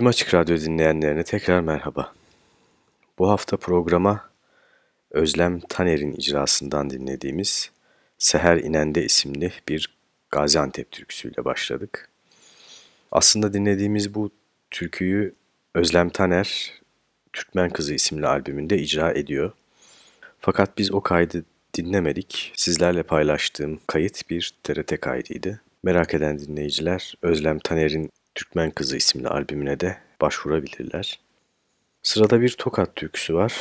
Tüm Açık Radyo dinleyenlerine tekrar merhaba. Bu hafta programa Özlem Taner'in icrasından dinlediğimiz Seher İnende isimli bir Gaziantep türküsüyle başladık. Aslında dinlediğimiz bu türküyü Özlem Taner Türkmen Kızı isimli albümünde icra ediyor. Fakat biz o kaydı dinlemedik. Sizlerle paylaştığım kayıt bir TRT kaydıydı. Merak eden dinleyiciler Özlem Taner'in Türkmen Kızı isimli albümüne de başvurabilirler. Sırada bir Tokat türküsü var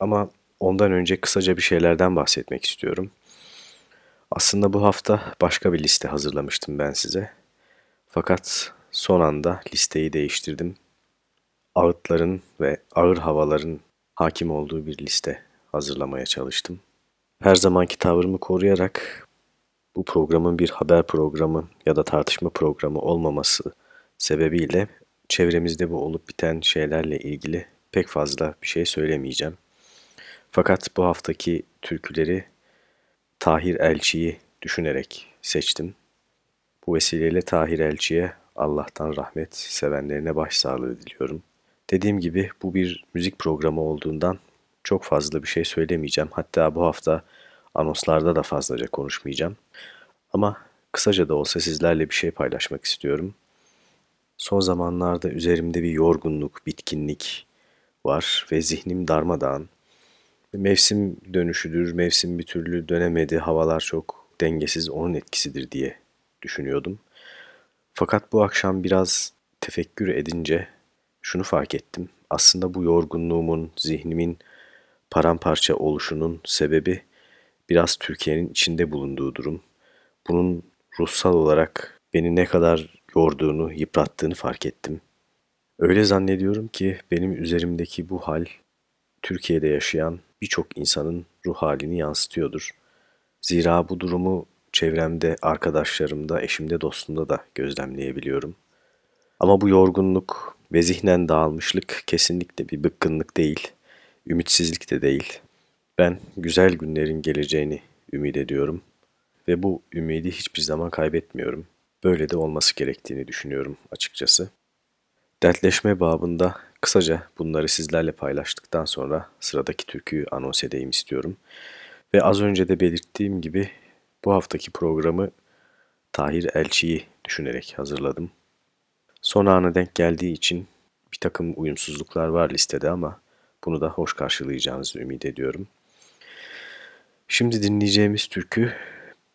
ama ondan önce kısaca bir şeylerden bahsetmek istiyorum. Aslında bu hafta başka bir liste hazırlamıştım ben size. Fakat son anda listeyi değiştirdim. Ağıtların ve ağır havaların hakim olduğu bir liste hazırlamaya çalıştım. Her zamanki tavrımı koruyarak bu programın bir haber programı ya da tartışma programı olmaması sebebiyle çevremizde bu olup biten şeylerle ilgili pek fazla bir şey söylemeyeceğim. Fakat bu haftaki türküleri Tahir Elçi'yi düşünerek seçtim. Bu vesileyle Tahir Elçi'ye Allah'tan rahmet, sevenlerine başsağlığı diliyorum. Dediğim gibi bu bir müzik programı olduğundan çok fazla bir şey söylemeyeceğim. Hatta bu hafta anonslarda da fazlaca konuşmayacağım. Ama kısaca da olsa sizlerle bir şey paylaşmak istiyorum. Son zamanlarda üzerimde bir yorgunluk, bitkinlik var ve zihnim darmadağın. Mevsim dönüşüdür, mevsim bir türlü dönemedi, havalar çok dengesiz, onun etkisidir diye düşünüyordum. Fakat bu akşam biraz tefekkür edince şunu fark ettim. Aslında bu yorgunluğumun, zihnimin paramparça oluşunun sebebi biraz Türkiye'nin içinde bulunduğu durum. Bunun ruhsal olarak beni ne kadar yorduğunu, yıprattığını fark ettim. Öyle zannediyorum ki benim üzerimdeki bu hal Türkiye'de yaşayan birçok insanın ruh halini yansıtıyordur. Zira bu durumu çevremde, arkadaşlarımda, eşimde, dostumda da gözlemleyebiliyorum. Ama bu yorgunluk ve zihnen dağılmışlık kesinlikle bir bıkkınlık değil, ümitsizlik de değil. Ben güzel günlerin geleceğini ümit ediyorum ve bu ümidi hiçbir zaman kaybetmiyorum. Böyle de olması gerektiğini düşünüyorum açıkçası. Dertleşme babında kısaca bunları sizlerle paylaştıktan sonra sıradaki türküyü anons edeyim istiyorum. Ve az önce de belirttiğim gibi bu haftaki programı Tahir Elçi'yi düşünerek hazırladım. Son ana denk geldiği için bir takım uyumsuzluklar var listede ama bunu da hoş karşılayacağınızı ümit ediyorum. Şimdi dinleyeceğimiz türkü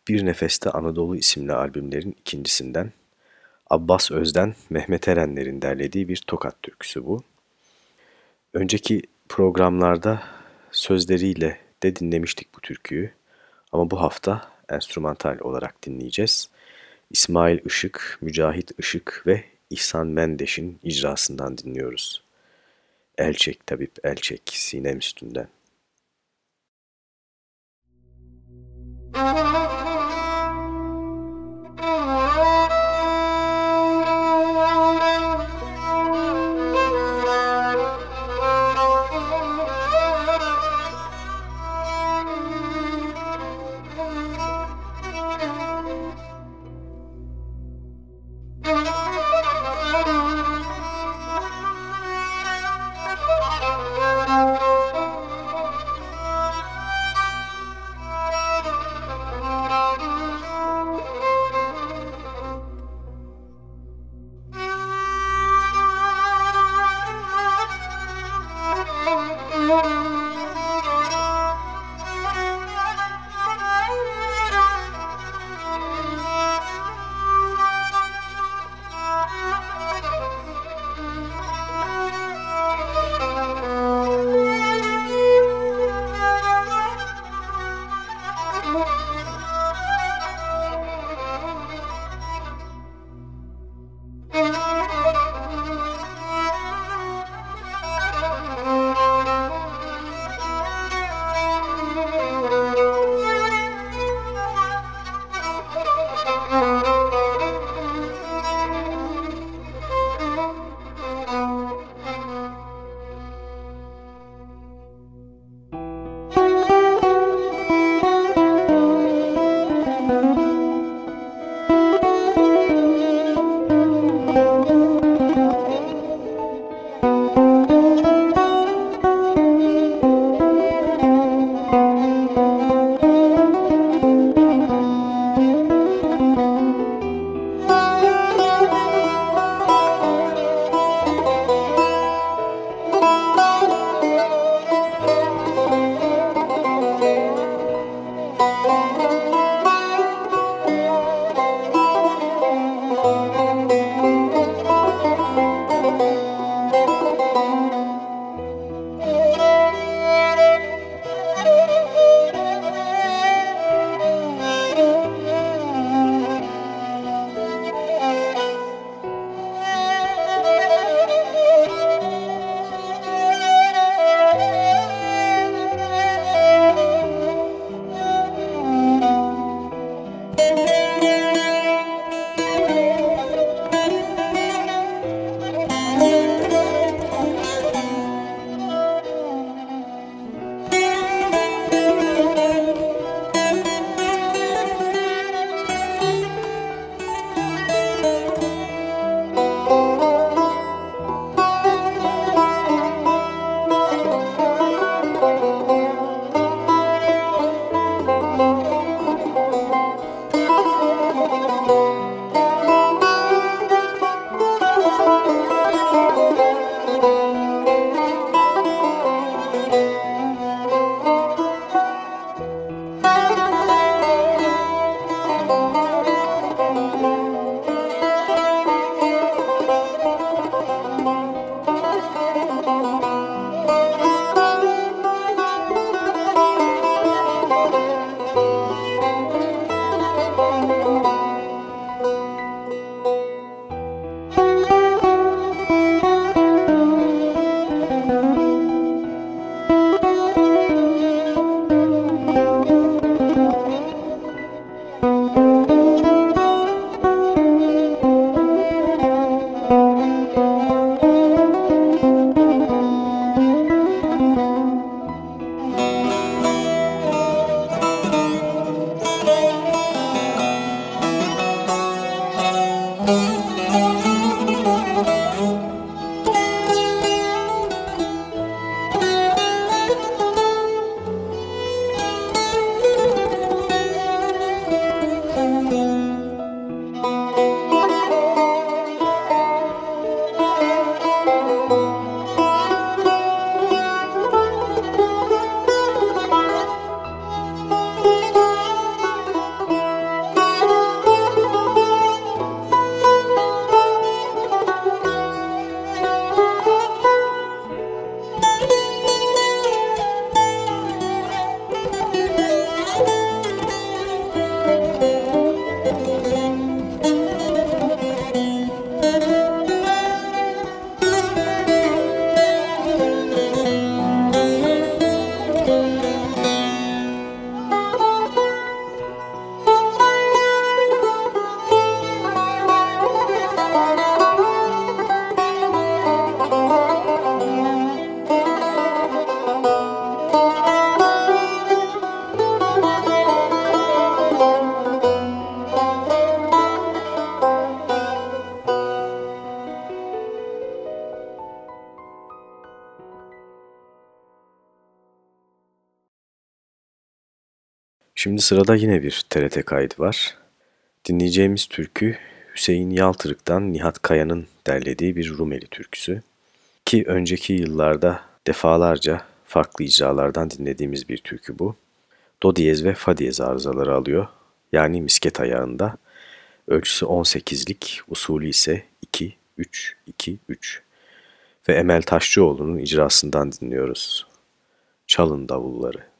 Bir Nefeste Anadolu isimli albümlerin ikincisinden Abbas Özden, Mehmet Erenler'in derlediği bir tokat türküsü bu. Önceki programlarda sözleriyle de dinlemiştik bu türküyü ama bu hafta enstrümantal olarak dinleyeceğiz. İsmail Işık, Mücahit Işık ve İhsan Mendeş'in icrasından dinliyoruz. Elçek tabip elçek sinem üstünden. Müzik Şimdi sırada yine bir TRT kaydı var. Dinleyeceğimiz türkü Hüseyin Yaltırık'tan Nihat Kaya'nın derlediği bir Rumeli türküsü. Ki önceki yıllarda defalarca farklı icralardan dinlediğimiz bir türkü bu. Do diyez ve fa diyez arızaları alıyor. Yani misket ayağında. Ölçüsü 18'lik, usulü ise 2-3-2-3. Ve Emel Taşçıoğlu'nun icrasından dinliyoruz. Çalın davulları.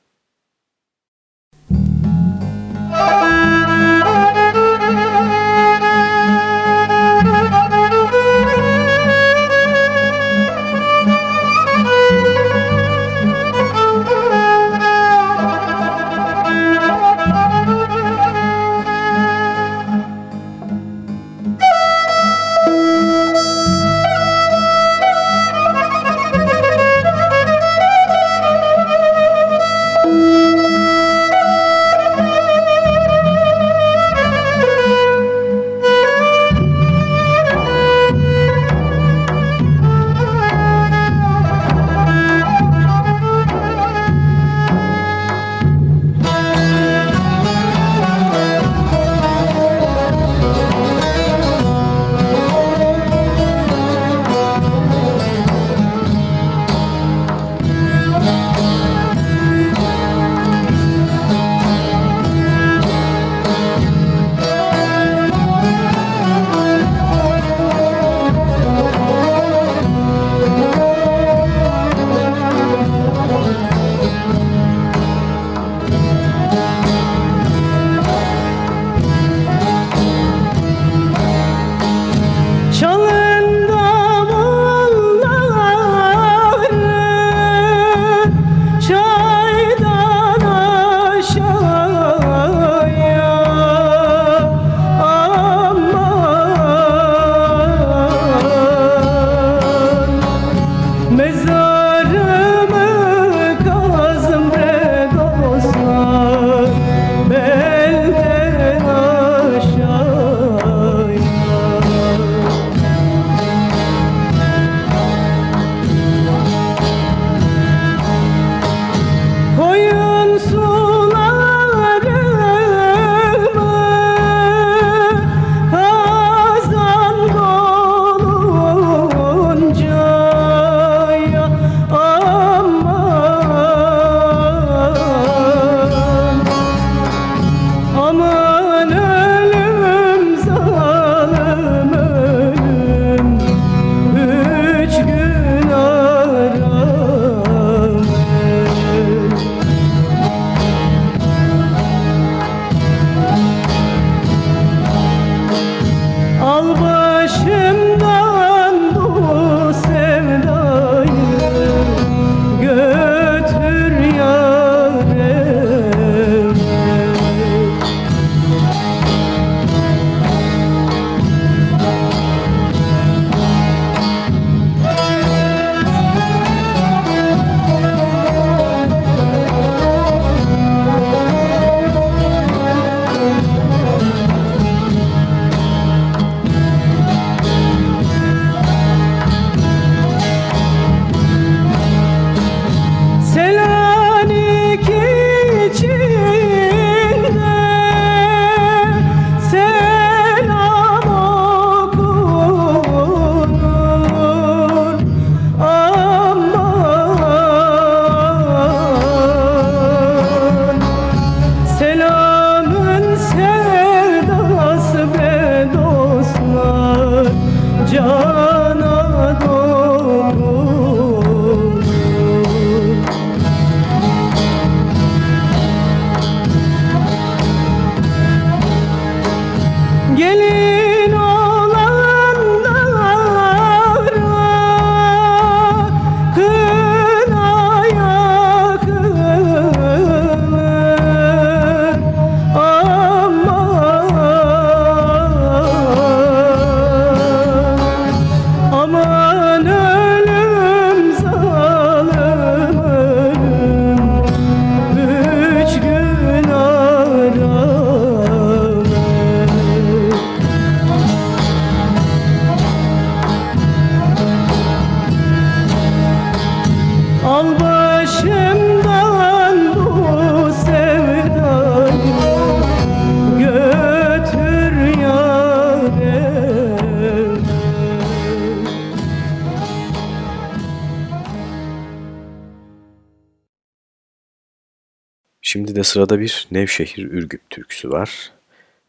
Sırada bir Nevşehir Ürgüp türküsü var.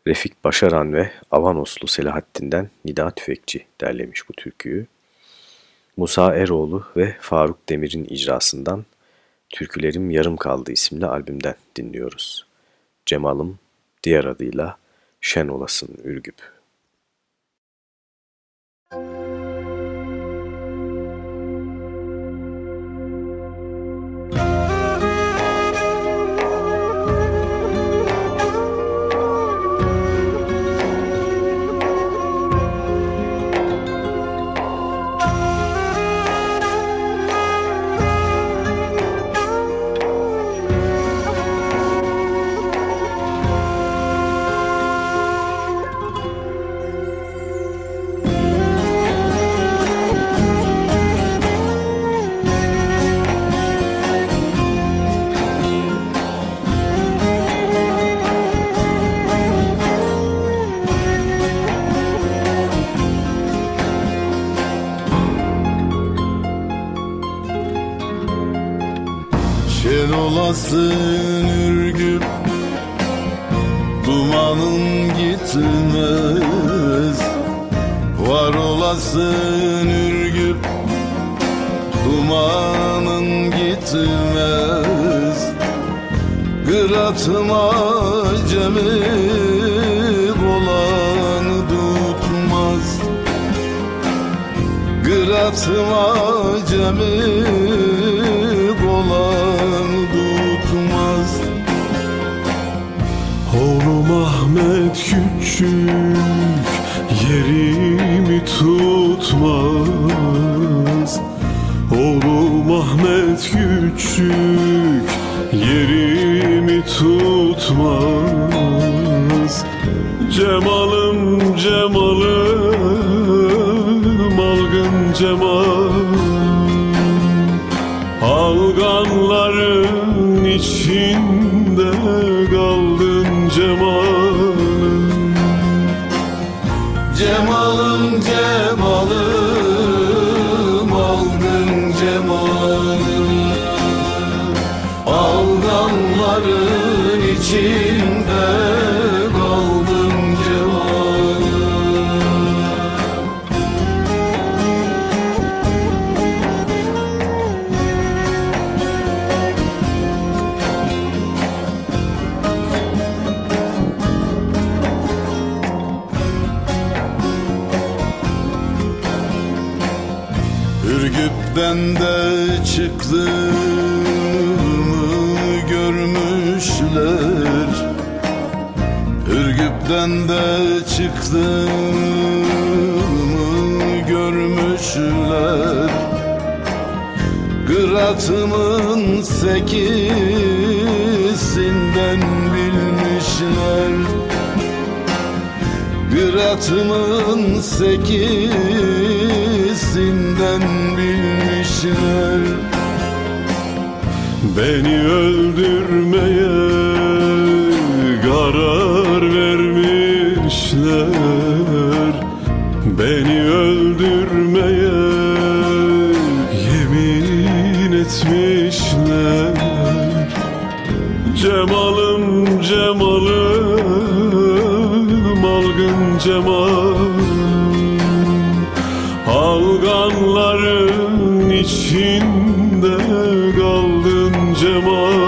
Refik Başaran ve Avanoslu Selahattin'den Nida Tüfekçi derlemiş bu türküyü. Musa Eroğlu ve Faruk Demir'in icrasından Türkülerim Yarım Kaldı isimli albümden dinliyoruz. Cemal'ım diğer adıyla Şen Olasın Ürgüp. olasın içinde Sekisinden bilmişler. Kıratımın sekisinden bilmişler. Beni öldürmeye karar vermişler. Beni öldürmeye cemalım Alganların içinde kaldın cemalım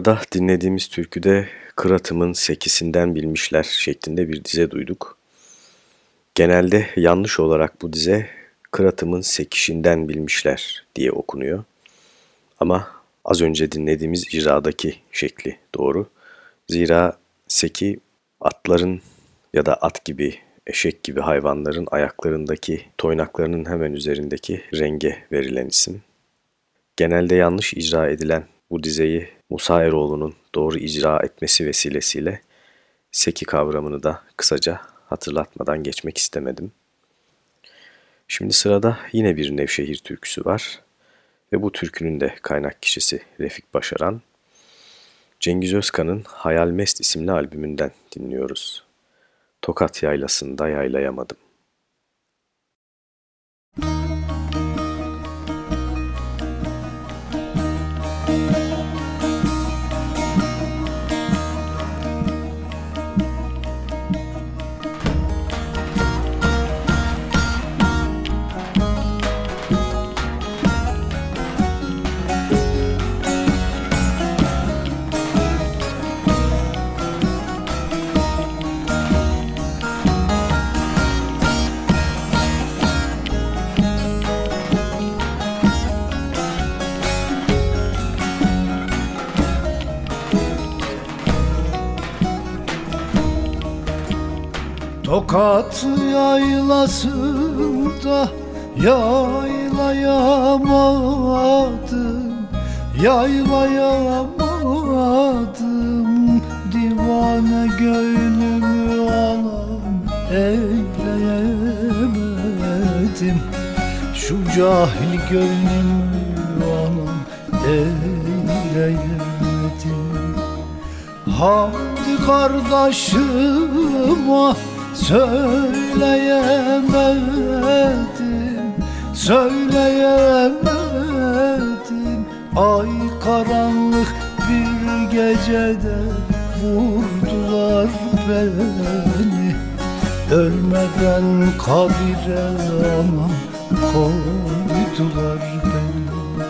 arada dinlediğimiz türküde Kıratımın Sekisinden Bilmişler şeklinde bir dize duyduk. Genelde yanlış olarak bu dize Kıratım'ın sekişinden bilmişler diye okunuyor. Ama az önce dinlediğimiz icradaki şekli doğru. Zira seki atların ya da at gibi, eşek gibi hayvanların ayaklarındaki toynaklarının hemen üzerindeki renge verilen isim. Genelde yanlış icra edilen bu dizeyi Musa Eroğlu'nun doğru icra etmesi vesilesiyle seki kavramını da kısaca hatırlatmadan geçmek istemedim. Şimdi sırada yine bir Nevşehir türküsü var ve bu türkünün de kaynak kişisi Refik Başaran. Cengiz Özkan'ın Hayal Mest isimli albümünden dinliyoruz. Tokat yaylasında yaylayamadım. Tokat yaylasında yaylayamadım Yaylayamadım divane gönlümü alan eyleyemedim. Şu cahil gönlümü alan eyleyemedim. Hamdi kardeşime Söyleyemedim, söyleyemedim Ay karanlık bir gecede vurdular beni. Ölmeden kabire anam koydular beni.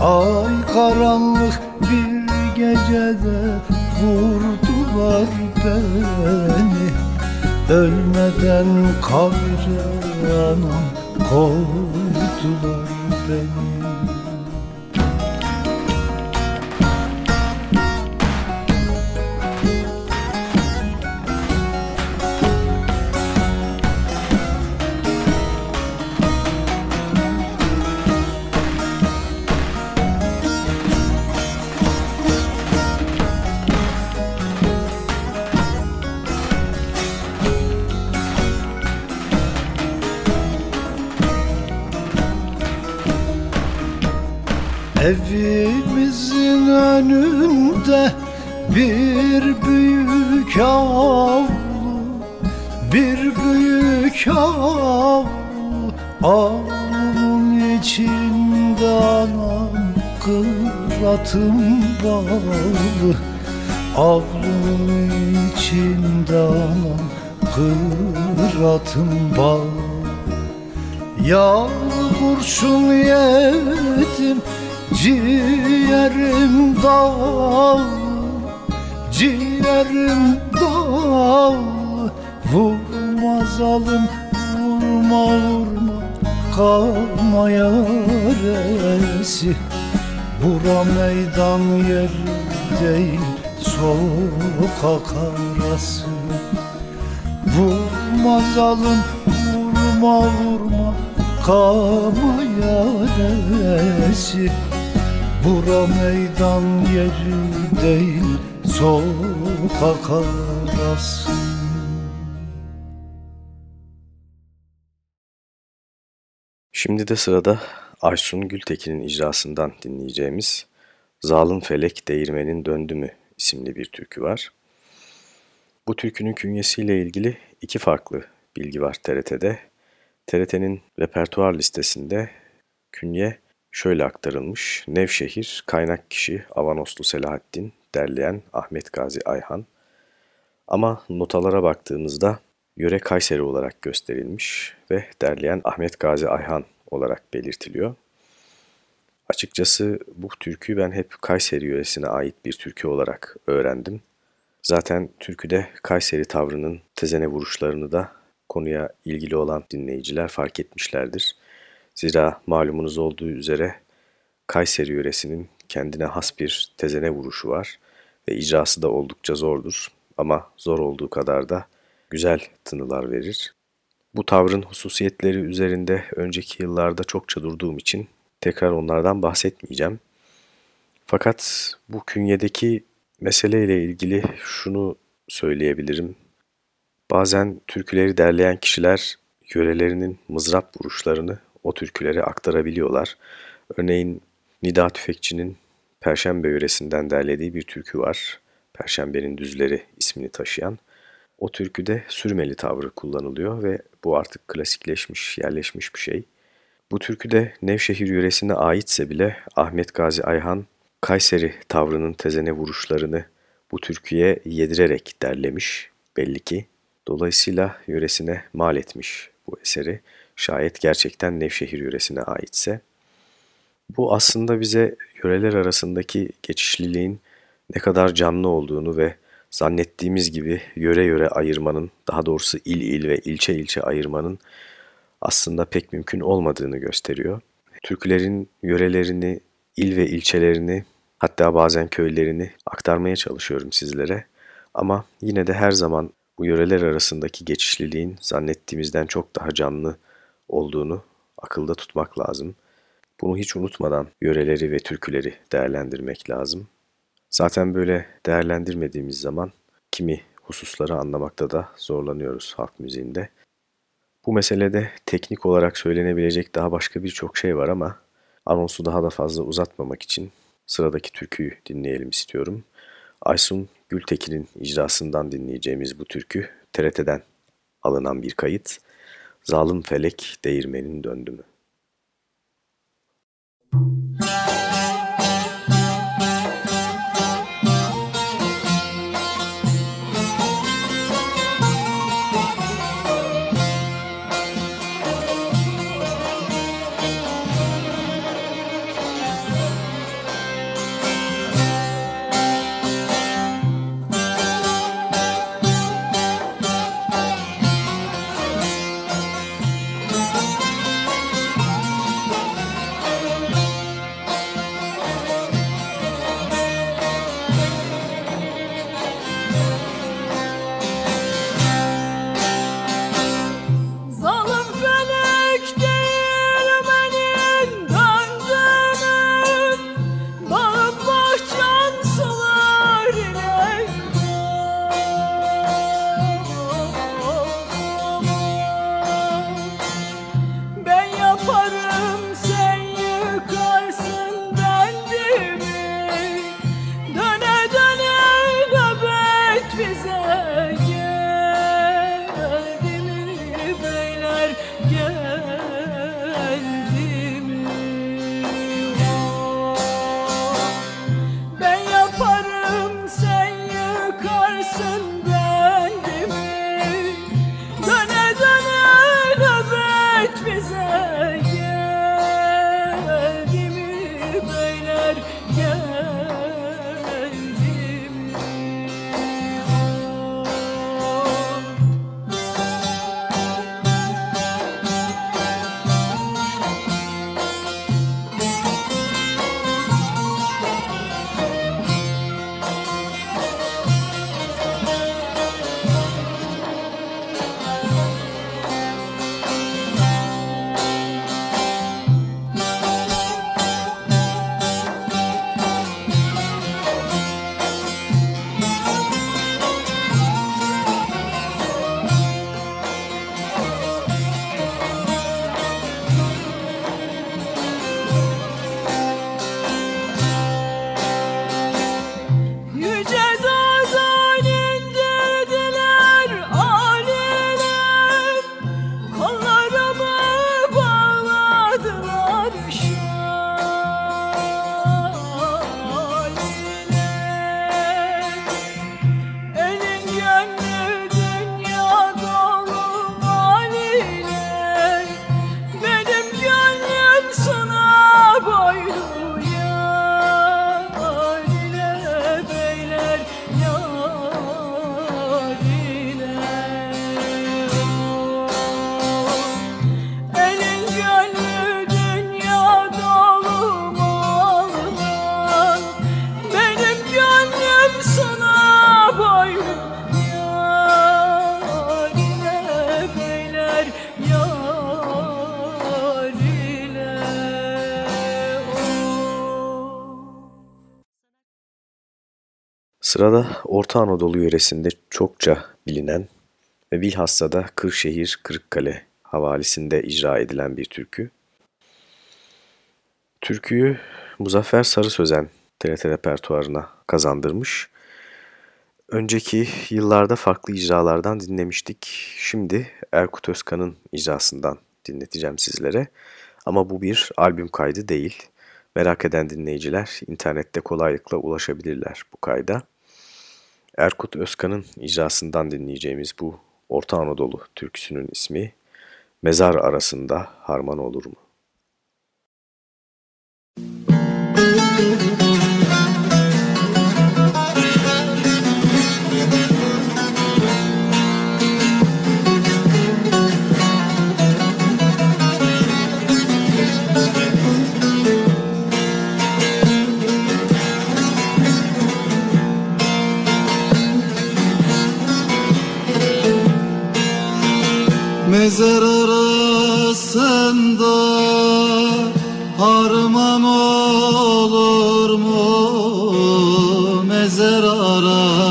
Ay karanlık bir gecede vurdular beni Ölmeden kabre anam koydular beni kıratım bağlı Avlunun içinde anam kıratım bağlı Yağlı kurşun yedim Ciğerim dağ Ciğerim dağ Vurma zalim vurma vurma Kalma yaresi Bura meydan yeri değil Sokak arası Vurma zalim vurma vurma Kalma yaresi Bura meydan yeri değil Sokak arası Şimdi de sırada Aysun Gültekin'in icrasından dinleyeceğimiz Zalim Felek Değirmenin Döndü mü isimli bir türkü var. Bu türkünün künyesiyle ilgili iki farklı bilgi var TRT'de. TRT'nin repertuar listesinde künye şöyle aktarılmış. Nevşehir, kaynak kişi Avanoslu Selahattin, derleyen Ahmet Gazi Ayhan. Ama notalara baktığımızda yöre Kayseri olarak gösterilmiş ve derleyen Ahmet Gazi Ayhan olarak belirtiliyor. Açıkçası bu türküyü ben hep Kayseri yöresine ait bir türkü olarak öğrendim. Zaten türküde Kayseri tavrının tezene vuruşlarını da konuya ilgili olan dinleyiciler fark etmişlerdir. Zira malumunuz olduğu üzere Kayseri yöresinin kendine has bir tezene vuruşu var ve icrası da oldukça zordur ama zor olduğu kadar da güzel tınılar verir. Bu tavrın hususiyetleri üzerinde önceki yıllarda çokça durduğum için tekrar onlardan bahsetmeyeceğim. Fakat bu künyedeki meseleyle ilgili şunu söyleyebilirim. Bazen türküleri derleyen kişiler yörelerinin mızrap vuruşlarını o türkülere aktarabiliyorlar. Örneğin Nida Tüfekçi'nin Perşembe yöresinden derlediği bir türkü var. Perşembenin Düzleri ismini taşıyan. O türküde sürmeli tavrı kullanılıyor ve bu artık klasikleşmiş, yerleşmiş bir şey. Bu türküde Nevşehir yöresine aitse bile Ahmet Gazi Ayhan Kayseri tavrının tezene vuruşlarını bu türküye yedirerek derlemiş belli ki. Dolayısıyla yöresine mal etmiş bu eseri. Şayet gerçekten Nevşehir yöresine aitse. Bu aslında bize yöreler arasındaki geçişliliğin ne kadar canlı olduğunu ve zannettiğimiz gibi yöre yöre ayırmanın, daha doğrusu il il ve ilçe ilçe ayırmanın aslında pek mümkün olmadığını gösteriyor. Türklerin yörelerini, il ve ilçelerini, hatta bazen köylerini aktarmaya çalışıyorum sizlere. Ama yine de her zaman bu yöreler arasındaki geçişliliğin zannettiğimizden çok daha canlı olduğunu akılda tutmak lazım. Bunu hiç unutmadan yöreleri ve türküleri değerlendirmek lazım. Zaten böyle değerlendirmediğimiz zaman kimi hususları anlamakta da zorlanıyoruz halk müziğinde. Bu meselede teknik olarak söylenebilecek daha başka birçok şey var ama anonsu daha da fazla uzatmamak için sıradaki türküyü dinleyelim istiyorum. Aysun Gültekin'in icrasından dinleyeceğimiz bu türkü TRT'den alınan bir kayıt. Zalim felek değirmenin döndü mü? Sırada Orta Anadolu yöresinde çokça bilinen ve bilhassa da Kırşehir Kırıkkale havalisinde icra edilen bir türkü. Türküyü Muzaffer Sarı Sözen TRT repertuarına kazandırmış. Önceki yıllarda farklı icralardan dinlemiştik. Şimdi Erkut Özkan'ın icrasından dinleteceğim sizlere. Ama bu bir albüm kaydı değil. Merak eden dinleyiciler internette kolaylıkla ulaşabilirler bu kayda. Erkut Özkan'ın icrasından dinleyeceğimiz bu Orta Anadolu türküsünün ismi Mezar Arasında Harman Olur mu? Müzik Mezar arasında harman olur mu? Mezar arasında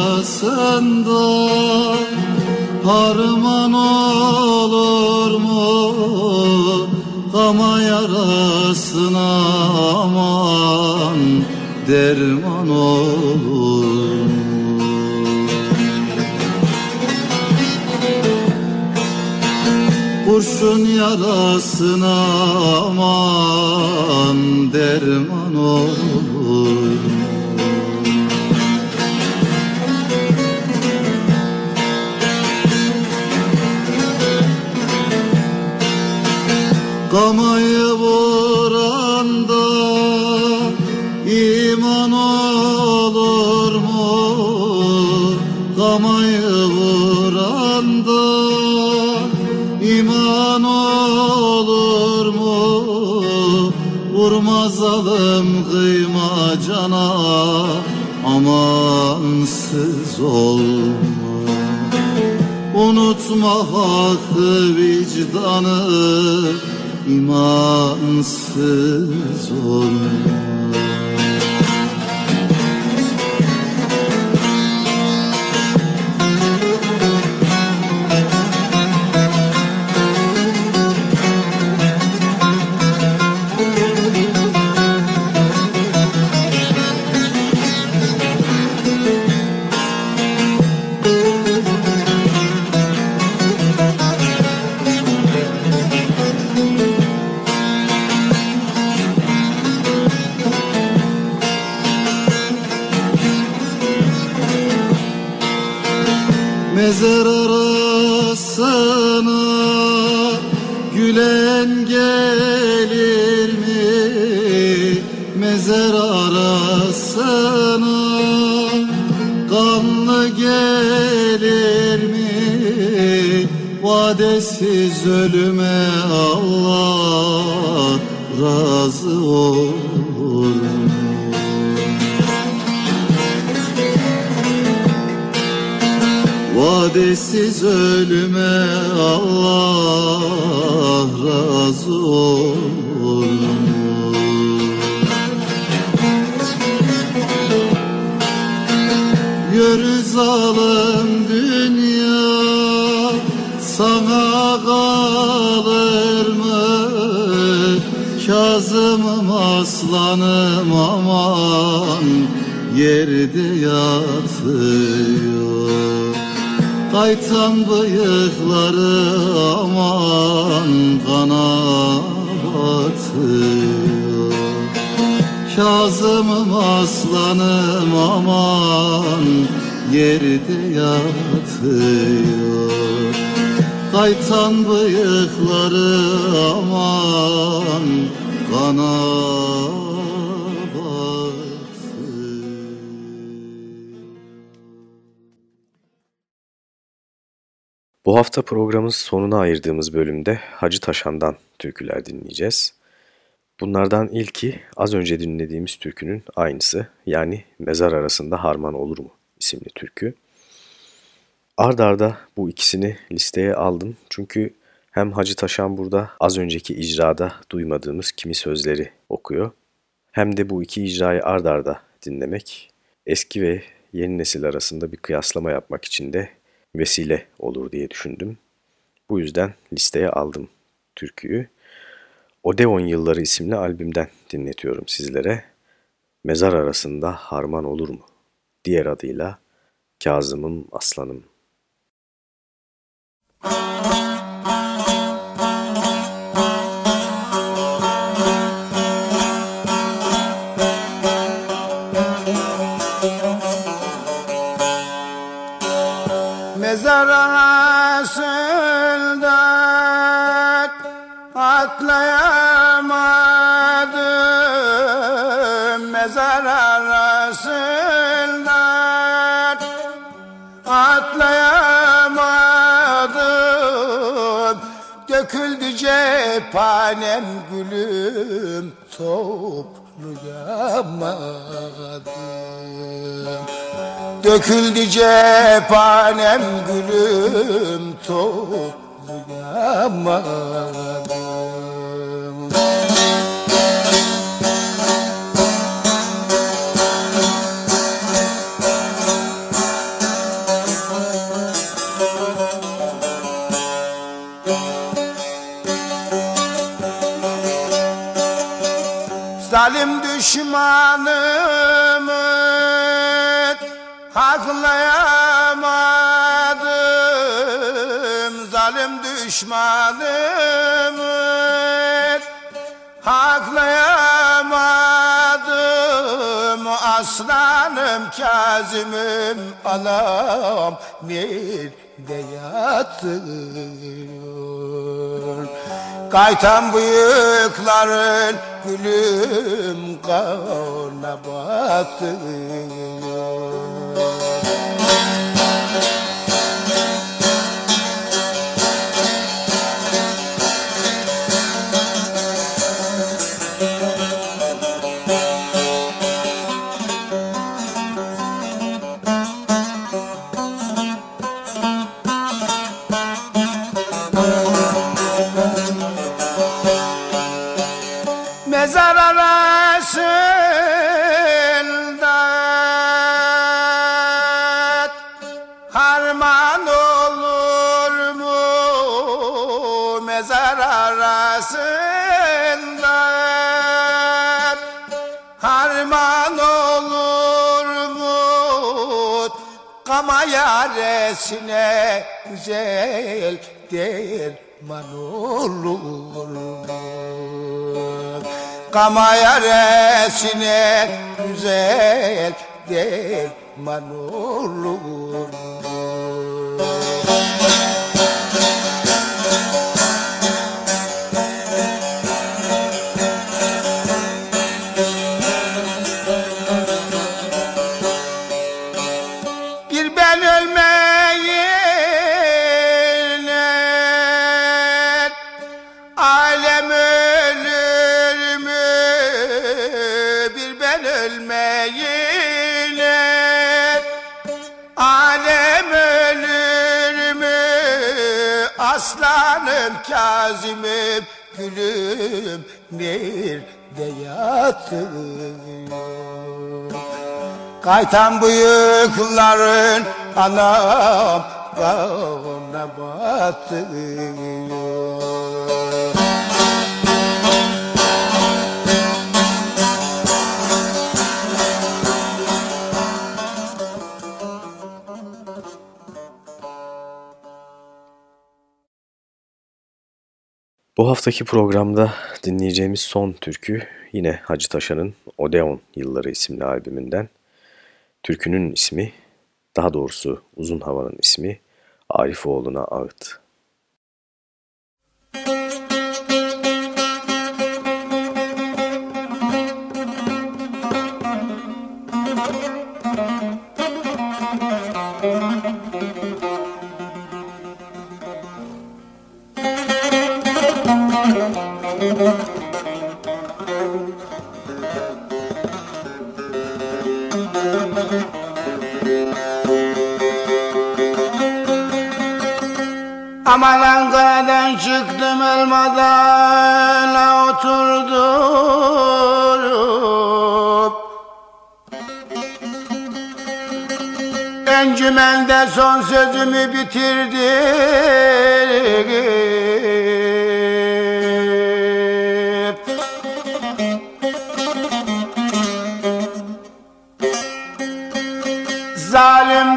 harman olur mu? Kama yarasına aman derman olur yarasına aman derman olur vicdanı imansız Mezar arasına gülen gelir mi? Mezar arasına kanlı gelir mi? Vadesiz ölüme Allah Vadesiz ölüme Allah razı olur Yürü zalim dünya sana kalır mı? Kazımım aslanım aman yerde yatıyor Kaytan bıyıkları aman kana batıyor. Kazımım aslanım aman yerde yatıyor. Kaytan bıyıkları aman kana Bu hafta programımız sonuna ayırdığımız bölümde Hacı Taşan'dan türküler dinleyeceğiz. Bunlardan ilki az önce dinlediğimiz türkünün aynısı yani Mezar Arasında Harman Olur mu isimli türkü. Ard arda bu ikisini listeye aldım çünkü hem Hacı Taşan burada az önceki icrada duymadığımız kimi sözleri okuyor hem de bu iki icrayı ard arda dinlemek eski ve yeni nesil arasında bir kıyaslama yapmak için de vesile olur diye düşündüm. Bu yüzden listeye aldım türküyü. Odeon Yılları isimli albümden dinletiyorum sizlere. Mezar arasında harman olur mu? Diğer adıyla Kazım'ım Aslanım. Döküldü cephanem gülüm toplayamadım Döküldü cephanem gülüm toplayamadım düşmanımı haklayamadım Zalim düşmanımı haklayamadım Aslanım Kazım'ım anam nerede yatıyor Kaytan bıyıkların gülüm kana batıyor Mezar arasında harman olur mu? Kama yaresine güzel derman olur mu? Kama yaresine güzel derman olur mu? Kazım'ım gülüm nerede yatıyor? Kaytan bıyıkların anam kana batıyor Bu haftaki programda dinleyeceğimiz son türkü yine Hacı Taşan'ın Odeon Yılları isimli albümünden. Türkünün ismi, daha doğrusu uzun havanın ismi Arifoğlu'na Ağıt. Aman Ankara'dan çıktım elmadan oturdum encümende son sözümü bitirdim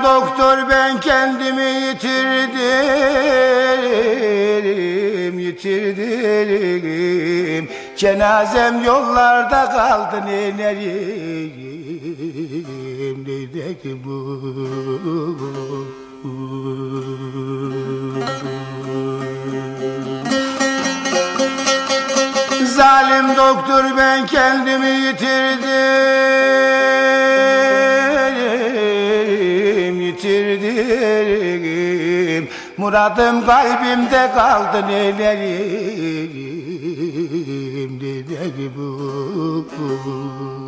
doktor ben kendimi yitirdim, yitirdim. Cenazem yollarda kaldı nelerim, nelerim Zalim doktor ben kendimi yitirdim, yitirdim. Muradım kalbimde kaldı nelerim, nelerim Köyümüzün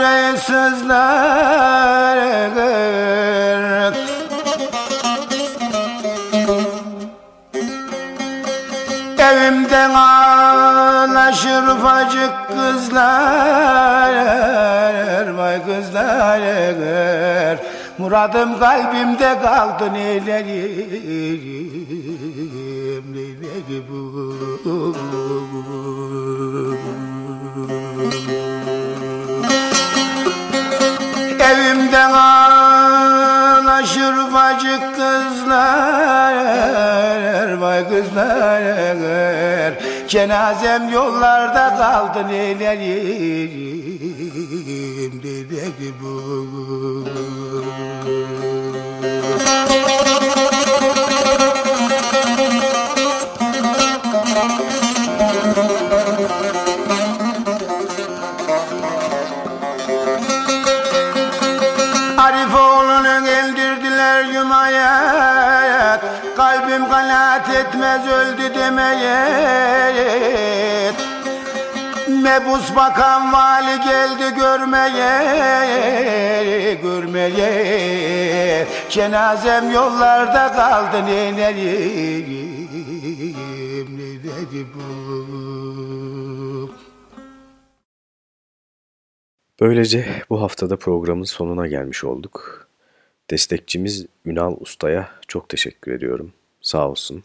yüreği sızlar Evimden ağlaşır ufacık kızlar Vay kızlar Muradım kalbimde kaldı nelerim Nelerim Evimden ağlaşır ufacık kızlar Vay kızlar. Cenazem yollarda kaldı nelerim Nelerim Arif demeye Mebus bakan vali geldi görmeye Görmeye Cenazem yollarda kaldı nelerim Nelerim Böylece bu haftada programın sonuna gelmiş olduk. Destekçimiz Ünal Usta'ya çok teşekkür ediyorum. Sağ olsun.